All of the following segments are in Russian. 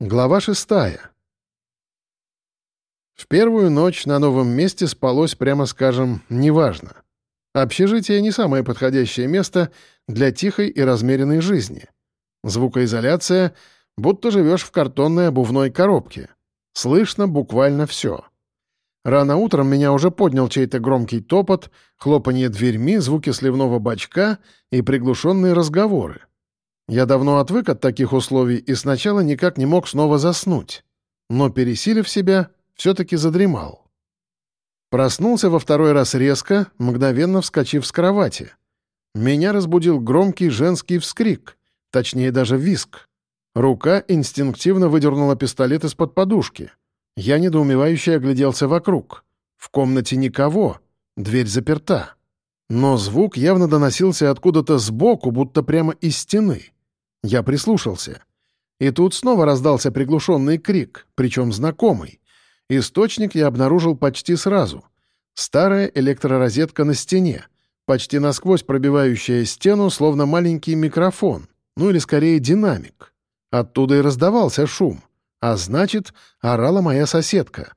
Глава шестая. В первую ночь на новом месте спалось, прямо скажем, неважно. Общежитие не самое подходящее место для тихой и размеренной жизни. Звукоизоляция, будто живешь в картонной обувной коробке. Слышно буквально все. Рано утром меня уже поднял чей-то громкий топот, хлопанье дверьми, звуки сливного бачка и приглушенные разговоры. Я давно отвык от таких условий и сначала никак не мог снова заснуть, но, пересилив себя, все-таки задремал. Проснулся во второй раз резко, мгновенно вскочив с кровати. Меня разбудил громкий женский вскрик, точнее даже виск. Рука инстинктивно выдернула пистолет из-под подушки. Я недоумевающе огляделся вокруг. В комнате никого, дверь заперта. Но звук явно доносился откуда-то сбоку, будто прямо из стены. Я прислушался. И тут снова раздался приглушенный крик, причем знакомый. Источник я обнаружил почти сразу. Старая электророзетка на стене, почти насквозь пробивающая стену, словно маленький микрофон, ну или скорее динамик. Оттуда и раздавался шум. А значит, орала моя соседка.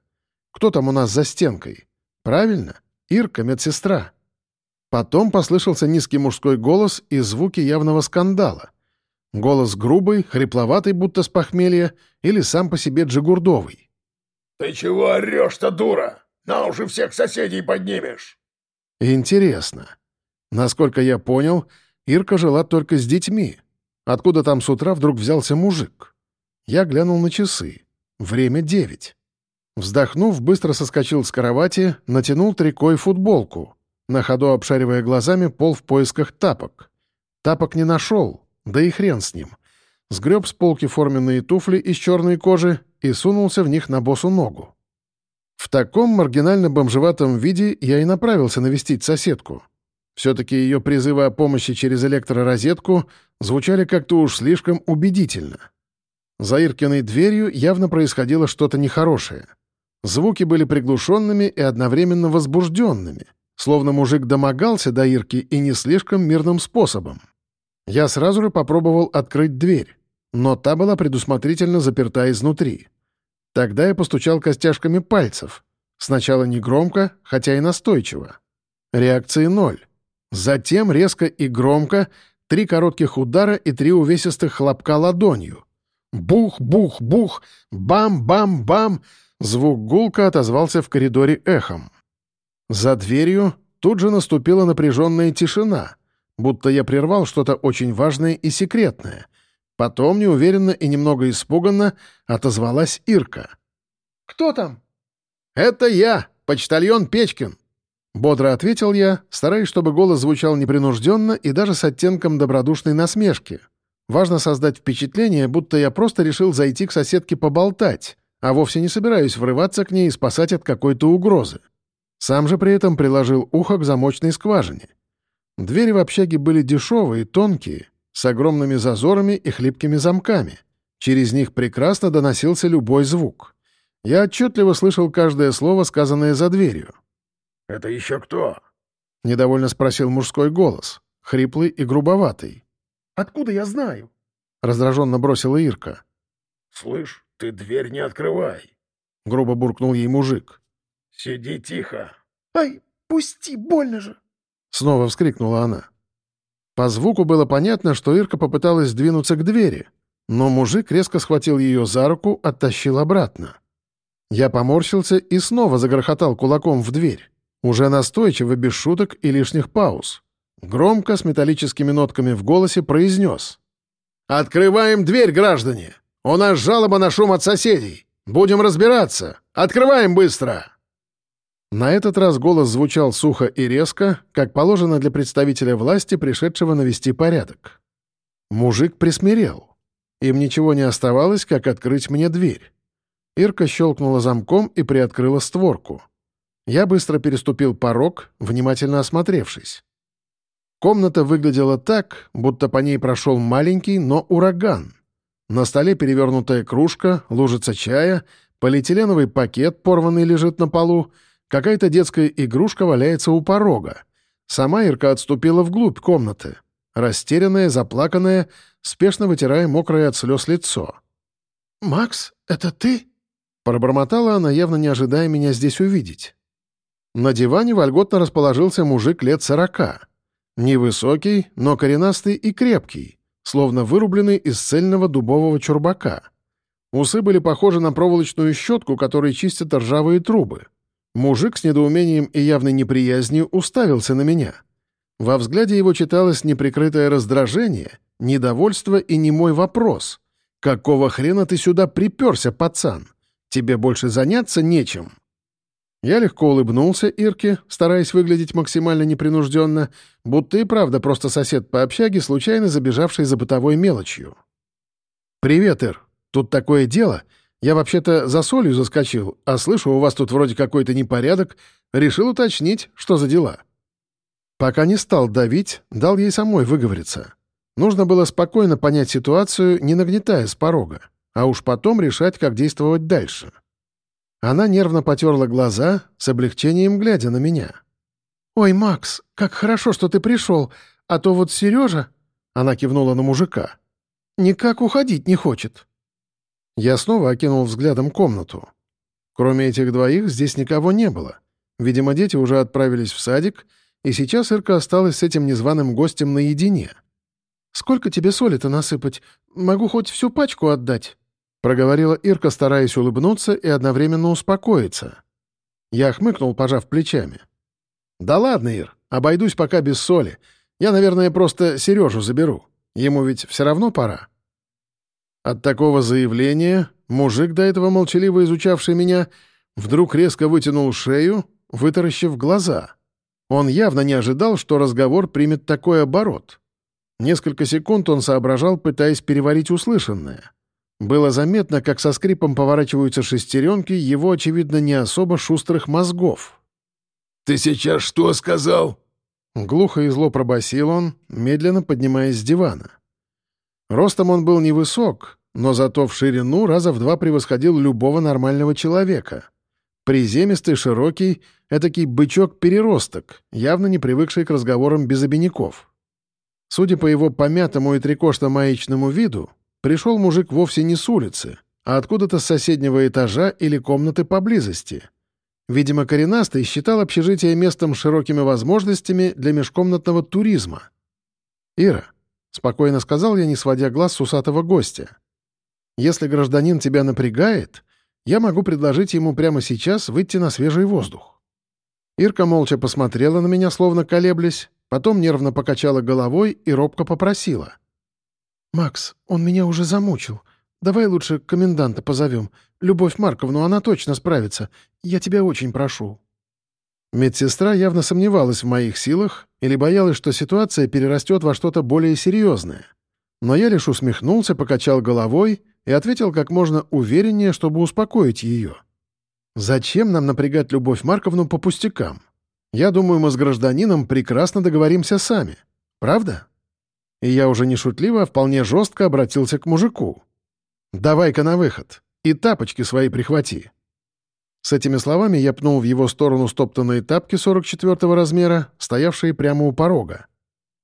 Кто там у нас за стенкой? Правильно, Ирка, медсестра. Потом послышался низкий мужской голос и звуки явного скандала — Голос грубый, хрипловатый, будто с похмелья, или сам по себе джигурдовый. «Ты чего орешь-то, дура? На уши всех соседей поднимешь!» «Интересно. Насколько я понял, Ирка жила только с детьми. Откуда там с утра вдруг взялся мужик? Я глянул на часы. Время девять. Вздохнув, быстро соскочил с кровати, натянул трико и футболку, на ходу обшаривая глазами пол в поисках тапок. Тапок не нашел, да и хрен с ним. Сгреб с полки форменные туфли из черной кожи и сунулся в них на босу ногу. В таком маргинально-бомжеватом виде я и направился навестить соседку. Все-таки ее призывы о помощи через электророзетку звучали как-то уж слишком убедительно. За Иркиной дверью явно происходило что-то нехорошее. Звуки были приглушенными и одновременно возбужденными, словно мужик домогался до Ирки и не слишком мирным способом. Я сразу же попробовал открыть дверь, но та была предусмотрительно заперта изнутри. Тогда я постучал костяшками пальцев. Сначала негромко, хотя и настойчиво. Реакции ноль. Затем резко и громко три коротких удара и три увесистых хлопка ладонью. Бух-бух-бух, бам-бам-бам. Звук гулка отозвался в коридоре эхом. За дверью тут же наступила напряженная тишина — будто я прервал что-то очень важное и секретное. Потом, неуверенно и немного испуганно, отозвалась Ирка. «Кто там?» «Это я, почтальон Печкин», — бодро ответил я, стараясь, чтобы голос звучал непринужденно и даже с оттенком добродушной насмешки. Важно создать впечатление, будто я просто решил зайти к соседке поболтать, а вовсе не собираюсь врываться к ней и спасать от какой-то угрозы. Сам же при этом приложил ухо к замочной скважине — Двери в общаге были дешевые, тонкие, с огромными зазорами и хлипкими замками. Через них прекрасно доносился любой звук. Я отчетливо слышал каждое слово, сказанное за дверью. «Это еще кто?» — недовольно спросил мужской голос, хриплый и грубоватый. «Откуда я знаю?» — раздраженно бросила Ирка. «Слышь, ты дверь не открывай!» — грубо буркнул ей мужик. «Сиди тихо!» «Ай, пусти, больно же!» — снова вскрикнула она. По звуку было понятно, что Ирка попыталась двинуться к двери, но мужик резко схватил ее за руку, оттащил обратно. Я поморщился и снова загрохотал кулаком в дверь, уже настойчиво, без шуток и лишних пауз. Громко, с металлическими нотками в голосе, произнес. «Открываем дверь, граждане! У нас жалоба на шум от соседей! Будем разбираться! Открываем быстро!» На этот раз голос звучал сухо и резко, как положено для представителя власти, пришедшего навести порядок. Мужик присмирел. Им ничего не оставалось, как открыть мне дверь. Ирка щелкнула замком и приоткрыла створку. Я быстро переступил порог, внимательно осмотревшись. Комната выглядела так, будто по ней прошел маленький, но ураган. На столе перевернутая кружка, лужица чая, полиэтиленовый пакет, порванный, лежит на полу — Какая-то детская игрушка валяется у порога. Сама Ирка отступила вглубь комнаты. Растерянная, заплаканная, спешно вытирая мокрое от слез лицо. Макс, это ты?» Пробормотала она, явно не ожидая меня здесь увидеть. На диване вольготно расположился мужик лет сорока. Невысокий, но коренастый и крепкий, словно вырубленный из цельного дубового чурбака. Усы были похожи на проволочную щетку, которой чистят ржавые трубы. Мужик с недоумением и явной неприязнью уставился на меня. Во взгляде его читалось неприкрытое раздражение, недовольство и немой вопрос. «Какого хрена ты сюда приперся, пацан? Тебе больше заняться нечем?» Я легко улыбнулся Ирке, стараясь выглядеть максимально непринужденно, будто и правда просто сосед по общаге, случайно забежавший за бытовой мелочью. «Привет, Ир. Тут такое дело. Я вообще-то за солью заскочил, а слышу, у вас тут вроде какой-то непорядок. Решил уточнить, что за дела». Пока не стал давить, дал ей самой выговориться. Нужно было спокойно понять ситуацию, не нагнетая с порога, а уж потом решать, как действовать дальше. Она нервно потерла глаза, с облегчением глядя на меня. «Ой, Макс, как хорошо, что ты пришел, а то вот Сережа...» Она кивнула на мужика. «Никак уходить не хочет». Я снова окинул взглядом комнату. Кроме этих двоих здесь никого не было. Видимо, дети уже отправились в садик, и сейчас Ирка осталась с этим незваным гостем наедине. «Сколько тебе соли-то насыпать? Могу хоть всю пачку отдать?» — проговорила Ирка, стараясь улыбнуться и одновременно успокоиться. Я хмыкнул, пожав плечами. «Да ладно, Ир, обойдусь пока без соли. Я, наверное, просто Сережу заберу. Ему ведь все равно пора». От такого заявления мужик, до этого молчаливо изучавший меня, вдруг резко вытянул шею, вытаращив глаза. Он явно не ожидал, что разговор примет такой оборот. Несколько секунд он соображал, пытаясь переварить услышанное — было заметно, как со скрипом поворачиваются шестеренки его, очевидно, не особо шустрых мозгов. «Ты сейчас что сказал?» Глухо и зло пробасил он, медленно поднимаясь с дивана. Ростом он был невысок, но зато в ширину раза в два превосходил любого нормального человека. Приземистый, широкий, этакий бычок-переросток, явно не привыкший к разговорам без обиняков. Судя по его помятому и трикошно-маячному виду, Пришел мужик вовсе не с улицы, а откуда-то с соседнего этажа или комнаты поблизости. Видимо, коренастый считал общежитие местом с широкими возможностями для межкомнатного туризма. «Ира», — спокойно сказал я, не сводя глаз с усатого гостя, «если гражданин тебя напрягает, я могу предложить ему прямо сейчас выйти на свежий воздух». Ирка молча посмотрела на меня, словно колеблясь, потом нервно покачала головой и робко попросила. «Макс, он меня уже замучил. Давай лучше коменданта позовем. Любовь Марковну, она точно справится. Я тебя очень прошу». Медсестра явно сомневалась в моих силах или боялась, что ситуация перерастет во что-то более серьезное. Но я лишь усмехнулся, покачал головой и ответил как можно увереннее, чтобы успокоить ее. «Зачем нам напрягать Любовь Марковну по пустякам? Я думаю, мы с гражданином прекрасно договоримся сами. Правда?» И я уже не шутливо, а вполне жестко обратился к мужику. «Давай-ка на выход. И тапочки свои прихвати». С этими словами я пнул в его сторону стоптанные тапки 44-го размера, стоявшие прямо у порога.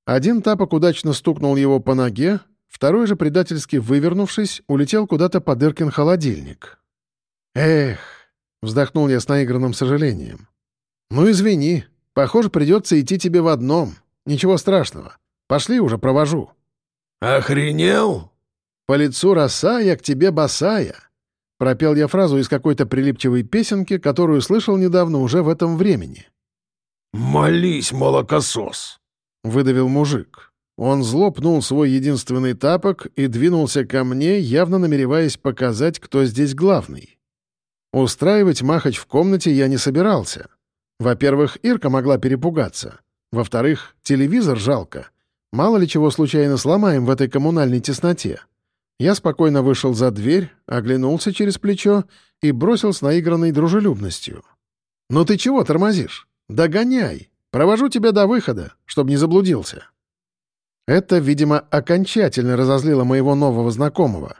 Один тапок удачно стукнул его по ноге, второй же, предательски вывернувшись, улетел куда-то под Иркин холодильник. «Эх!» — вздохнул я с наигранным сожалением. «Ну, извини. Похоже, придется идти тебе в одном. Ничего страшного. Пошли уже, провожу». «Охренел?» «По лицу роса, я к тебе босая». Пропел я фразу из какой-то прилипчивой песенки, которую слышал недавно уже в этом времени. «Молись, молокосос!» — выдавил мужик. Он зло пнул свой единственный тапок и двинулся ко мне, явно намереваясь показать, кто здесь главный. Устраивать махач в комнате я не собирался. Во-первых, Ирка могла перепугаться. Во-вторых, телевизор жалко. Мало ли чего случайно сломаем в этой коммунальной тесноте. Я спокойно вышел за дверь, оглянулся через плечо и бросил с наигранной дружелюбностью. «Ну ты чего тормозишь? Догоняй! Провожу тебя до выхода, чтобы не заблудился». Это, видимо, окончательно разозлило моего нового знакомого.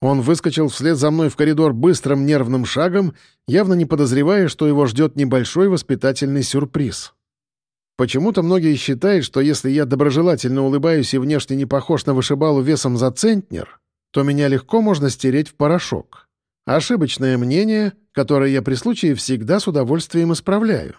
Он выскочил вслед за мной в коридор быстрым нервным шагом, явно не подозревая, что его ждет небольшой воспитательный сюрприз. Почему-то многие считают, что если я доброжелательно улыбаюсь и внешне не похож на вышибалу весом за центнер, то меня легко можно стереть в порошок. Ошибочное мнение, которое я при случае всегда с удовольствием исправляю.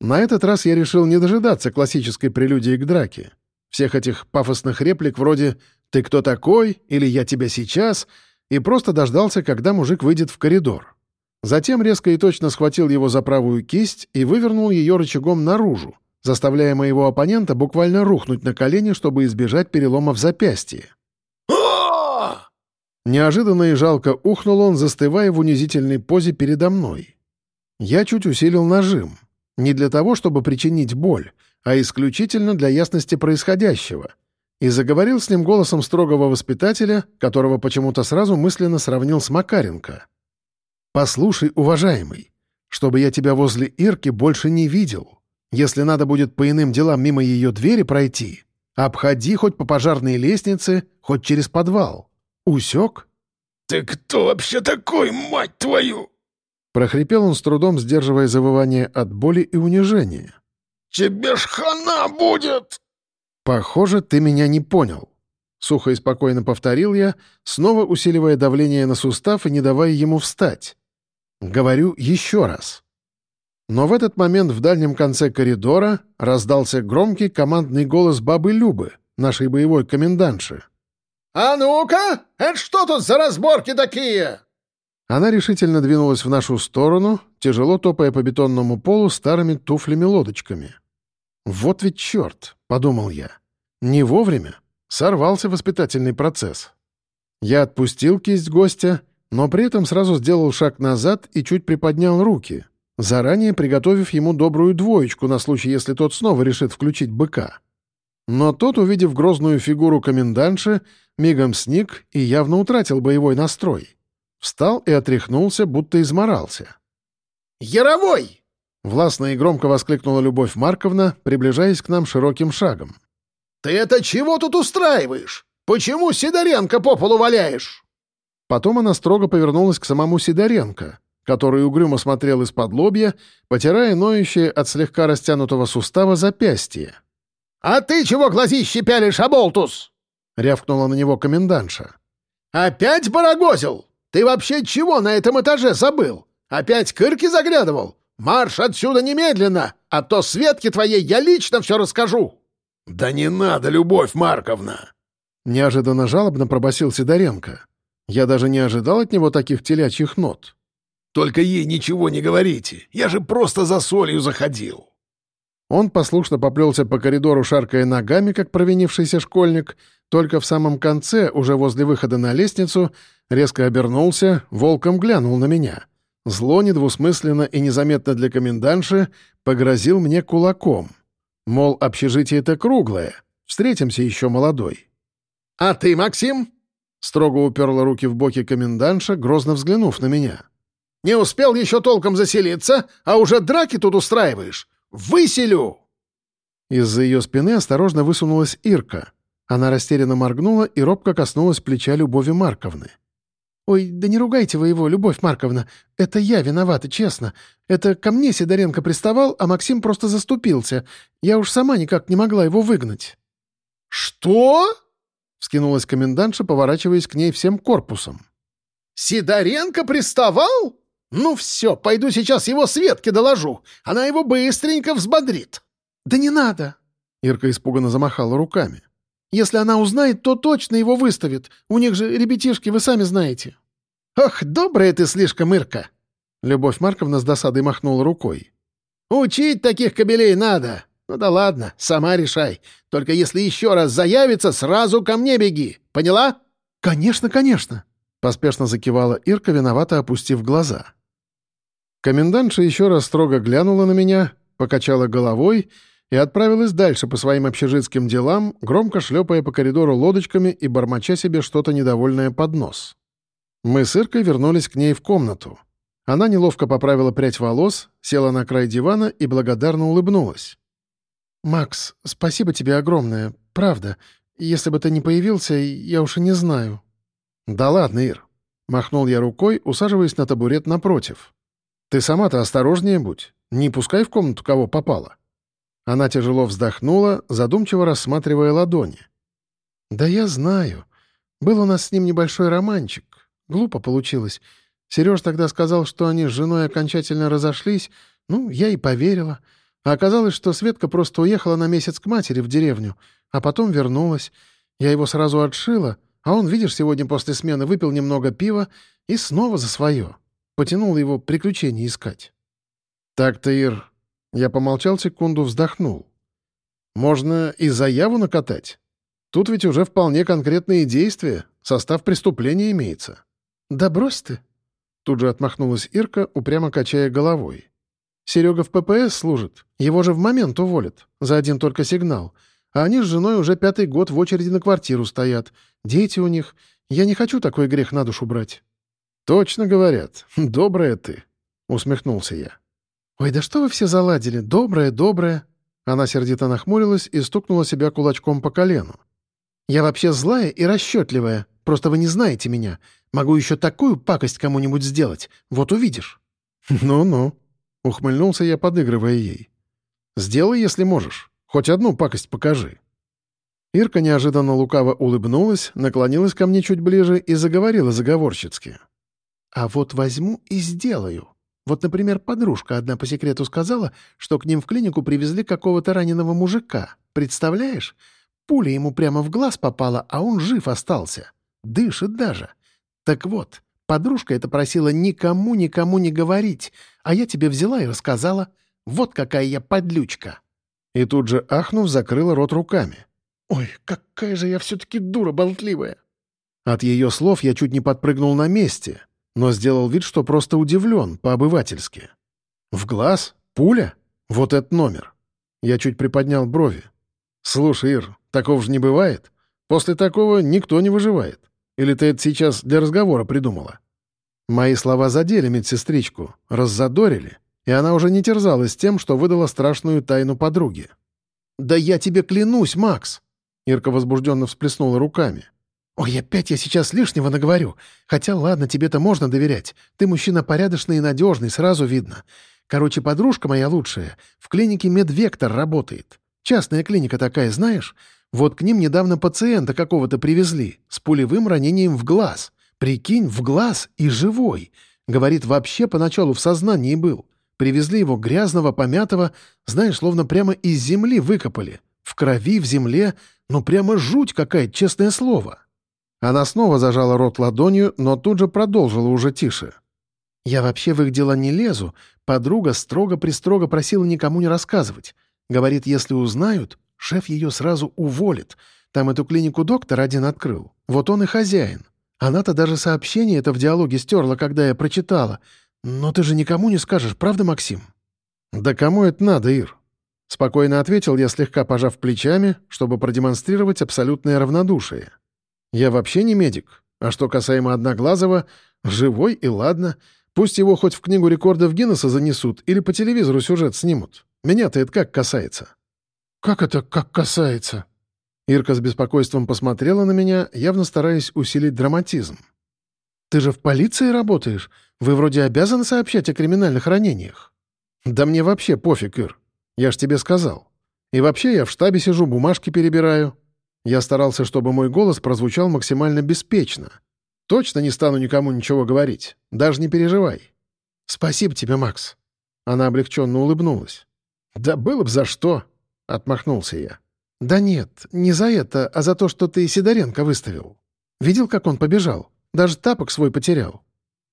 На этот раз я решил не дожидаться классической прелюдии к драке. Всех этих пафосных реплик вроде «ты кто такой?» или «я тебя сейчас?» и просто дождался, когда мужик выйдет в коридор. Затем резко и точно схватил его за правую кисть и вывернул ее рычагом наружу, заставляя моего оппонента буквально рухнуть на колени, чтобы избежать перелома в запястье. Неожиданно и жалко ухнул он, застывая в унизительной позе передо мной. Я чуть усилил нажим. Не для того, чтобы причинить боль, а исключительно для ясности происходящего. И заговорил с ним голосом строгого воспитателя, которого почему-то сразу мысленно сравнил с Макаренко. «Послушай, уважаемый, чтобы я тебя возле Ирки больше не видел. Если надо будет по иным делам мимо ее двери пройти, обходи хоть по пожарной лестнице, хоть через подвал. Усек?» «Ты кто вообще такой, мать твою?» Прохрипел он с трудом, сдерживая завывание от боли и унижения. «Тебе ж хана будет!» «Похоже, ты меня не понял». Сухо и спокойно повторил я, снова усиливая давление на сустав и не давая ему встать. Говорю еще раз. Но в этот момент в дальнем конце коридора раздался громкий командный голос бабы Любы, нашей боевой комендантши. «А ну-ка! Это что тут за разборки такие?» Она решительно двинулась в нашу сторону, тяжело топая по бетонному полу старыми туфлями-лодочками. «Вот ведь черт!» — подумал я. «Не вовремя. Сорвался воспитательный процесс». Я отпустил кисть гостя, но при этом сразу сделал шаг назад и чуть приподнял руки, заранее приготовив ему добрую двоечку на случай, если тот снова решит включить быка. Но тот, увидев грозную фигуру комендантши, мигом сник и явно утратил боевой настрой. Встал и отряхнулся, будто изморался. «Яровой!» — властно и громко воскликнула Любовь Марковна, приближаясь к нам широким шагом. «Ты это чего тут устраиваешь? Почему Сидоренко по полу валяешь?» Потом она строго повернулась к самому Сидоренко, который угрюмо смотрел из-под лобья, потирая ноющее от слегка растянутого сустава запястье. «А ты чего глазище пялишь, оболтус?» — рявкнула на него комендантша. «Опять барагозил? Ты вообще чего на этом этаже забыл? Опять кырки заглядывал? Марш отсюда немедленно, а то Светке твоей я лично все расскажу!» «Да не надо, Любовь Марковна!» Неожиданно жалобно пробасил Сидоренко. Я даже не ожидал от него таких телячьих нот. «Только ей ничего не говорите, я же просто за солью заходил!» Он послушно поплелся по коридору, шаркая ногами, как провинившийся школьник, только в самом конце, уже возле выхода на лестницу, резко обернулся, волком глянул на меня. Зло недвусмысленно и незаметно для комендантши погрозил мне кулаком. Мол, общежитие-то круглое, встретимся еще молодой. «А ты, Максим?» Строго уперла руки в боки комендантша, грозно взглянув на меня. «Не успел еще толком заселиться, а уже драки тут устраиваешь? Выселю!» Из-за ее спины осторожно высунулась Ирка. Она растерянно моргнула и робко коснулась плеча Любови Марковны. «Ой, да не ругайте вы его, Любовь Марковна. Это я виновата, честно. Это ко мне Сидоренко приставал, а Максим просто заступился. Я уж сама никак не могла его выгнать». «Что?» — вскинулась комендантша, поворачиваясь к ней всем корпусом. «Сидоренко приставал? Ну все, пойду сейчас его Светке доложу. Она его быстренько взбодрит». «Да не надо!» — Ирка испуганно замахала руками. «Если она узнает, то точно его выставит. У них же ребятишки, вы сами знаете». «Ох, добрая ты слишком, Ирка!» Любовь Марковна с досадой махнула рукой. «Учить таких кобелей надо. Ну да ладно, сама решай. Только если еще раз заявится, сразу ко мне беги. Поняла?» «Конечно, конечно!» — поспешно закивала Ирка, виновато опустив глаза. Комендантша еще раз строго глянула на меня, покачала головой и отправилась дальше по своим общежитским делам, громко шлепая по коридору лодочками и бормоча себе что-то недовольное под нос. Мы с Иркой вернулись к ней в комнату. Она неловко поправила прядь волос, села на край дивана и благодарно улыбнулась. «Макс, спасибо тебе огромное, правда. Если бы ты не появился, я уж и не знаю». «Да ладно, Ир», — махнул я рукой, усаживаясь на табурет напротив. «Ты сама-то осторожнее будь, не пускай в комнату кого попало». Она тяжело вздохнула, задумчиво рассматривая ладони. «Да я знаю. Был у нас с ним небольшой романчик. Глупо получилось. Сереж тогда сказал, что они с женой окончательно разошлись. Ну, я и поверила. А оказалось, что Светка просто уехала на месяц к матери в деревню, а потом вернулась. Я его сразу отшила, а он, видишь, сегодня после смены выпил немного пива и снова за свое. Потянул его приключения искать. «Так-то, Ир...» Я помолчал секунду, вздохнул. «Можно и заяву накатать. Тут ведь уже вполне конкретные действия, состав преступления имеется». «Да брось ты!» Тут же отмахнулась Ирка, упрямо качая головой. «Серега в ППС служит. Его же в момент уволят. За один только сигнал. А они с женой уже пятый год в очереди на квартиру стоят. Дети у них. Я не хочу такой грех на душу брать». «Точно говорят. Добрая ты», — усмехнулся я. «Ой, да что вы все заладили? Добрая, добрая». Она сердито нахмурилась и стукнула себя кулачком по колену. «Я вообще злая и расчетливая. Просто вы не знаете меня. Могу еще такую пакость кому-нибудь сделать. Вот увидишь». «Ну-ну», — ухмыльнулся я, подыгрывая ей. «Сделай, если можешь. Хоть одну пакость покажи». Ирка неожиданно лукаво улыбнулась, наклонилась ко мне чуть ближе и заговорила заговорщицки. «А вот возьму и сделаю. Вот, например, подружка одна по секрету сказала, что к ним в клинику привезли какого-то раненого мужика. Представляешь? Пуля ему прямо в глаз попала, а он жив остался. Дышит даже. Так вот, подружка это просила никому-никому не говорить, а я тебе взяла и рассказала. Вот какая я подлючка. И тут же, ахнув, закрыла рот руками. «Ой, какая же я все-таки дура болтливая!» От ее слов я чуть не подпрыгнул на месте, но сделал вид, что просто удивлен, по-обывательски. «В глаз? Пуля? Вот этот номер!» Я чуть приподнял брови. «Слушай, Ир, такого же не бывает. После такого никто не выживает. Или ты это сейчас для разговора придумала?» Мои слова задели медсестричку, раззадорили, и она уже не терзалась тем, что выдала страшную тайну подруге. «Да я тебе клянусь, Макс!» Ирка возбужденно всплеснула руками. «Ой, опять я сейчас лишнего наговорю. Хотя ладно, тебе-то можно доверять. Ты мужчина порядочный и надежный, сразу видно. Короче, подружка моя лучшая в клинике Медвектор работает. Частная клиника такая, знаешь? Вот к ним недавно пациента какого-то привезли с пулевым ранением в глаз. Прикинь, в глаз и живой. Говорит, вообще поначалу в сознании был. Привезли его грязного, помятого, знаешь, словно прямо из земли выкопали. В крови, в земле, ну прямо жуть какая, честное слово. Она снова зажала рот ладонью, но тут же продолжила уже тише. «Я вообще в их дела не лезу. Подруга строго-пристрого просила никому не рассказывать. Говорит, если узнают, шеф ее сразу уволит. Там эту клинику доктор один открыл. Вот он и хозяин. Она-то даже сообщение это в диалоге стерла, когда я прочитала. Но ты же никому не скажешь, правда, Максим?» «Да кому это надо, Ир?» Спокойно ответил я, слегка пожав плечами, чтобы продемонстрировать абсолютное равнодушие. Я вообще не медик. А что касаемо Одноглазого, живой и ладно. Пусть его хоть в книгу рекордов Гиннесса занесут или по телевизору сюжет снимут. Меня-то это как касается?» «Как это как касается?» Ирка с беспокойством посмотрела на меня, явно стараясь усилить драматизм. «Ты же в полиции работаешь. Вы вроде обязаны сообщать о криминальных ранениях». «Да мне вообще пофиг, Ир. Я ж тебе сказал. И вообще я в штабе сижу, бумажки перебираю. Я старался, чтобы мой голос прозвучал максимально беспечно. Точно не стану никому ничего говорить. Даже не переживай. Спасибо тебе, Макс. Она облегченно улыбнулась. Да было бы за что, отмахнулся я. Да нет, не за это, а за то, что ты Сидоренко выставил. Видел, как он побежал? Даже тапок свой потерял.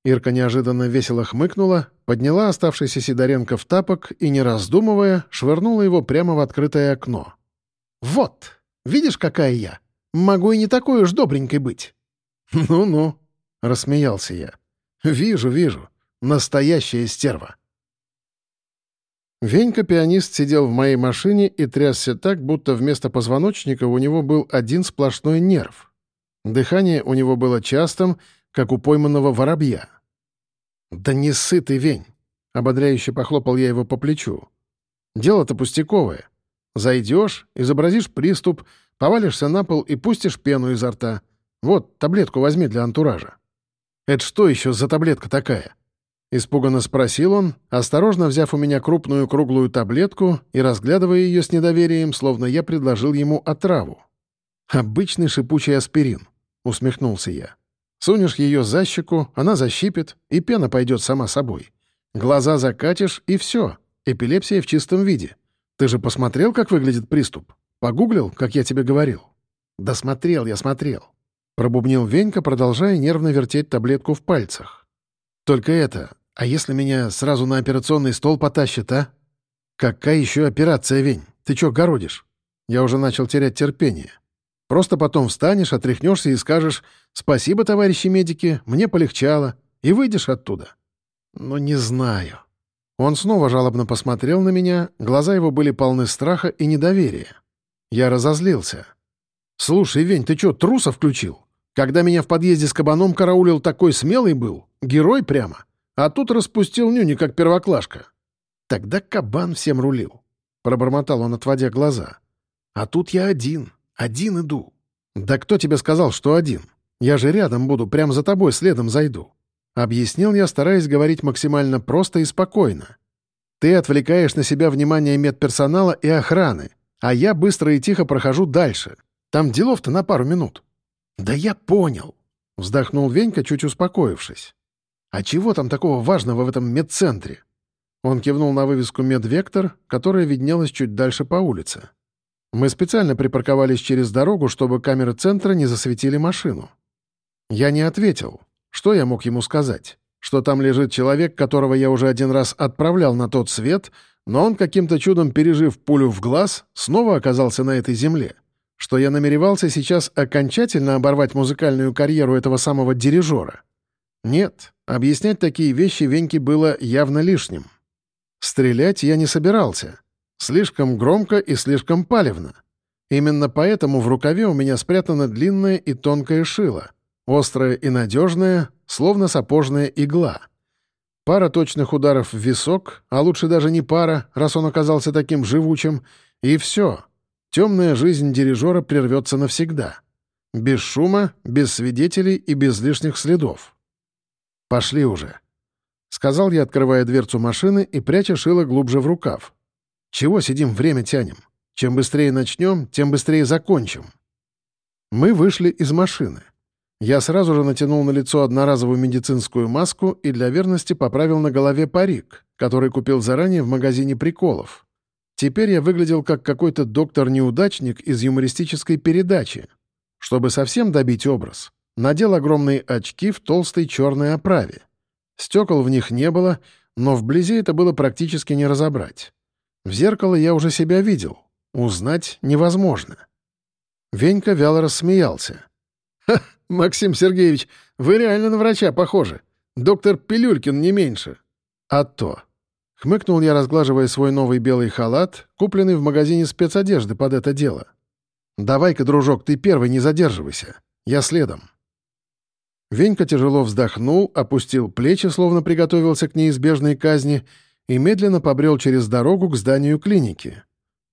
Ирка неожиданно весело хмыкнула, подняла оставшийся Сидоренко в тапок и, не раздумывая, швырнула его прямо в открытое окно. «Вот!» Видишь, какая я? Могу и не такой уж добренькой быть». «Ну-ну», — рассмеялся я. «Вижу, вижу. Настоящая стерва». Венька-пианист сидел в моей машине и трясся так, будто вместо позвоночника у него был один сплошной нерв. Дыхание у него было частым, как у пойманного воробья. «Да не сытый Вень!» — ободряюще похлопал я его по плечу. «Дело-то пустяковое. Зайдешь, изобразишь приступ, повалишься на пол и пустишь пену изо рта. Вот, таблетку возьми для антуража». «Это что еще за таблетка такая?» Испуганно спросил он, осторожно взяв у меня крупную круглую таблетку и разглядывая ее с недоверием, словно я предложил ему отраву. «Обычный шипучий аспирин», — усмехнулся я. «Сунешь ее за щеку, она защипит, и пена пойдет сама собой. Глаза закатишь, и все. Эпилепсия в чистом виде. Ты же посмотрел, как выглядит приступ? Погуглил, как я тебе говорил?» «Да смотрел я, смотрел», — пробубнил Венька, продолжая нервно вертеть таблетку в пальцах. «Только это, а если меня сразу на операционный стол потащит, а?» «Какая еще операция, Вень? Ты чё городишь?» Я уже начал терять терпение. Просто потом встанешь, отряхнешься и скажешь «Спасибо, товарищи медики, мне полегчало», и выйдешь оттуда. Но не знаю. Он снова жалобно посмотрел на меня, глаза его были полны страха и недоверия. Я разозлился. «Слушай, Вень, ты чё, труса включил? Когда меня в подъезде с кабаном караулил, такой смелый был, герой прямо, а тут распустил нюни, как первоклашка». «Тогда кабан всем рулил», — пробормотал он, отводя глаза. «А тут я один, один иду». «Да кто тебе сказал, что один? Я же рядом буду, прямо за тобой следом зайду». Объяснил я, стараясь говорить максимально просто и спокойно. «Ты отвлекаешь на себя внимание медперсонала и охраны, а я быстро и тихо прохожу дальше. Там делов-то на пару минут». «Да я понял», — вздохнул Венька, чуть успокоившись. «А чего там такого важного в этом медцентре?» Он кивнул на вывеску «Медвектор», которая виднелась чуть дальше по улице. Мы специально припарковались через дорогу, чтобы камеры центра не засветили машину. Я не ответил. Что я мог ему сказать? Что там лежит человек, которого я уже один раз отправлял на тот свет, но он, каким-то чудом пережив пулю в глаз, снова оказался на этой земле. Что я намеревался сейчас окончательно оборвать музыкальную карьеру этого самого дирижера. Нет, объяснять такие вещи Веньке было явно лишним. Стрелять я не собирался. Слишком громко и слишком палевно. Именно поэтому в рукаве у меня спрятана длинная и тонкая шила, острая и надежная, словно сапожная игла. Пара точных ударов в висок, а лучше даже не пара, раз он оказался таким живучим, и все. Темная жизнь дирижера прервется навсегда. Без шума, без свидетелей и без лишних следов. Пошли уже. Сказал я, открывая дверцу машины и пряча шило глубже в рукав. «Чего сидим, время тянем? Чем быстрее начнем, тем быстрее закончим». Мы вышли из машины. Я сразу же натянул на лицо одноразовую медицинскую маску и для верности поправил на голове парик, который купил заранее в магазине приколов. Теперь я выглядел как какой-то доктор-неудачник из юмористической передачи. Чтобы совсем добить образ, надел огромные очки в толстой черной оправе. Стекол в них не было, но вблизи это было практически не разобрать. В зеркало я уже себя видел. Узнать невозможно. Венька вяло рассмеялся. «Ха, Максим Сергеевич, вы реально на врача похожи. Доктор Пилюлькин не меньше». «А то». Хмыкнул я, разглаживая свой новый белый халат, купленный в магазине спецодежды под это дело. «Давай-ка, дружок, ты первый, не задерживайся. Я следом». Венька тяжело вздохнул, опустил плечи, словно приготовился к неизбежной казни, и медленно побрел через дорогу к зданию клиники.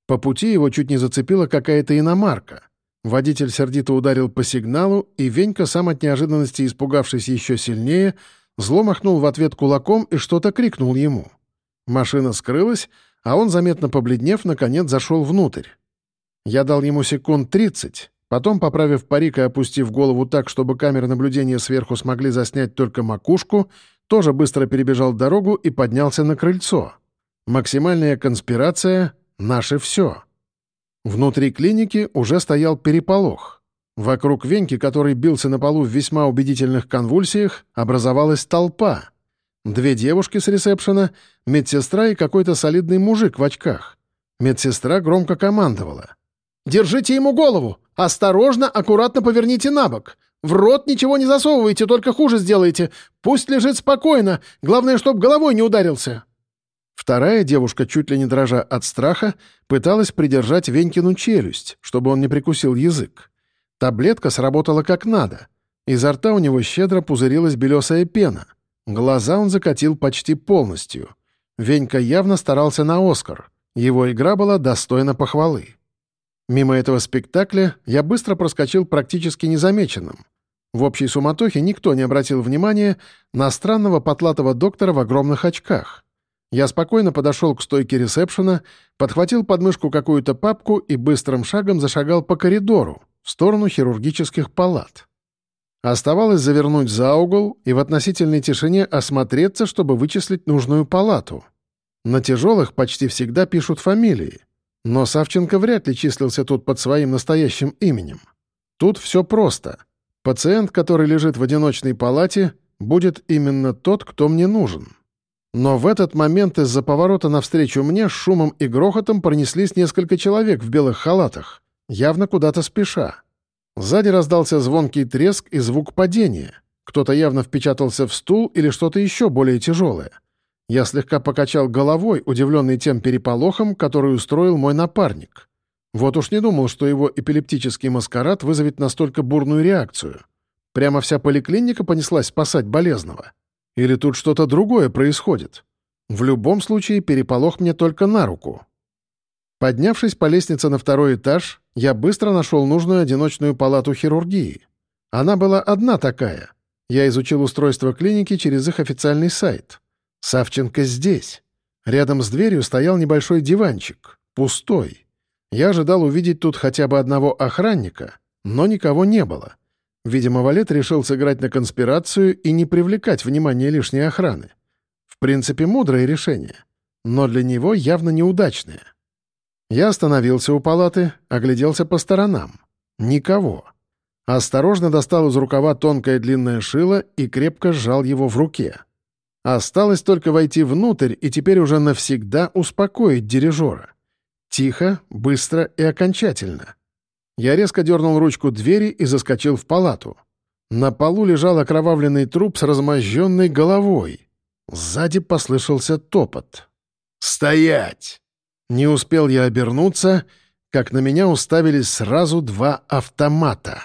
По пути его чуть не зацепила какая-то иномарка. Водитель сердито ударил по сигналу, и Венька, сам от неожиданности испугавшись еще сильнее, зло махнул в ответ кулаком и что-то крикнул ему. Машина скрылась, а он, заметно побледнев, наконец зашел внутрь. Я дал ему секунд тридцать, Потом, поправив парик и опустив голову так, чтобы камеры наблюдения сверху смогли заснять только макушку, тоже быстро перебежал дорогу и поднялся на крыльцо. Максимальная конспирация — наше все. Внутри клиники уже стоял переполох. Вокруг Веньки, который бился на полу в весьма убедительных конвульсиях, образовалась толпа. Две девушки с ресепшена, медсестра и какой-то солидный мужик в очках. Медсестра громко командовала. «Держите ему голову! Осторожно, аккуратно поверните на бок. В рот ничего не засовывайте, только хуже сделаете. Пусть лежит спокойно. Главное, чтоб головой не ударился». Вторая девушка, чуть ли не дрожа от страха, пыталась придержать Венькину челюсть, чтобы он не прикусил язык. Таблетка сработала как надо. Изо рта у него щедро пузырилась белесая пена. Глаза он закатил почти полностью. Венька явно старался на Оскар. Его игра была достойна похвалы. Мимо этого спектакля я быстро проскочил практически незамеченным. В общей суматохе никто не обратил внимания на странного потлатого доктора в огромных очках. Я спокойно подошел к стойке ресепшена, подхватил под мышку какую-то папку и быстрым шагом зашагал по коридору в сторону хирургических палат. Оставалось завернуть за угол и в относительной тишине осмотреться, чтобы вычислить нужную палату. На тяжелых почти всегда пишут фамилии, но Савченко вряд ли числился тут под своим настоящим именем. Тут все просто. Пациент, который лежит в одиночной палате, будет именно тот, кто мне нужен. Но в этот момент из-за поворота навстречу мне с шумом и грохотом пронеслись несколько человек в белых халатах, явно куда-то спеша. Сзади раздался звонкий треск и звук падения. Кто-то явно впечатался в стул или что-то еще более тяжелое. Я слегка покачал головой, удивленный тем переполохом, который устроил мой напарник. Вот уж не думал, что его эпилептический маскарад вызовет настолько бурную реакцию. Прямо вся поликлиника понеслась спасать болезного. Или тут что-то другое происходит? В любом случае, переполох мне только на руку. Поднявшись по лестнице на второй этаж, я быстро нашел нужную одиночную палату хирургии. Она была одна такая. Я изучил устройство клиники через их официальный сайт. Савченко здесь. Рядом с дверью стоял небольшой диванчик, пустой. Я ожидал увидеть тут хотя бы одного охранника, но никого не было. Видимо, Валет решил сыграть на конспирацию и не привлекать внимание лишней охраны. В принципе, мудрое решение, но для него явно неудачное. Я остановился у палаты, огляделся по сторонам. Никого. Осторожно достал из рукава тонкое длинное шило и крепко сжал его в руке. Осталось только войти внутрь и теперь уже навсегда успокоить дирижера. Тихо, быстро и окончательно. Я резко дернул ручку двери и заскочил в палату. На полу лежал окровавленный труп с размозженной головой. Сзади послышался топот. «Стоять!» Не успел я обернуться, как на меня уставились сразу два автомата.